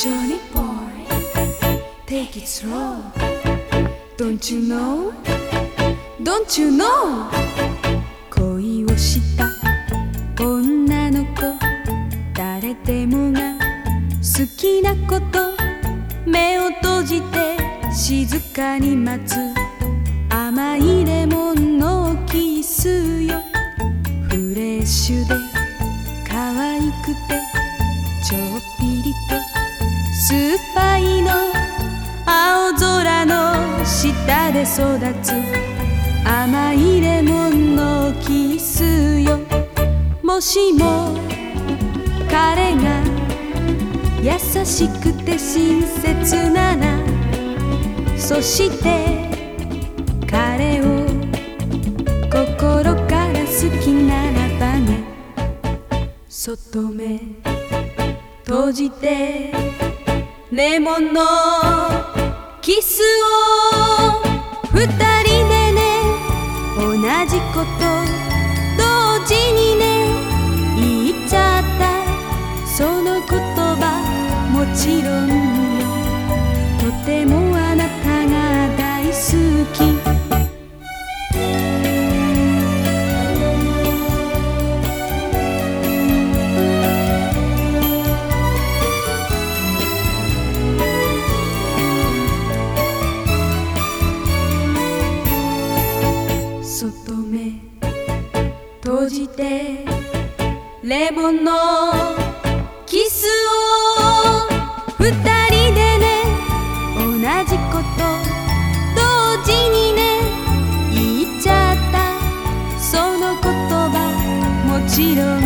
Johnny boy, take it slow. Don't you know? Don't you know? 恋をした女の子誰でもが好きなこと目を閉じて静かに待つ甘いレモンのキスよフレッシュで可愛くてちょっぴり酸っぱいの青空の下で育つ甘いレモンのキスよ。もしも彼が優しくて親切ならそして彼を心から好きならばね。外目閉じてレモンのキスを二人でね同じこと同時に目閉じてレモンのキスを二人でね同じこと同時にね言っちゃった。その言葉もちろん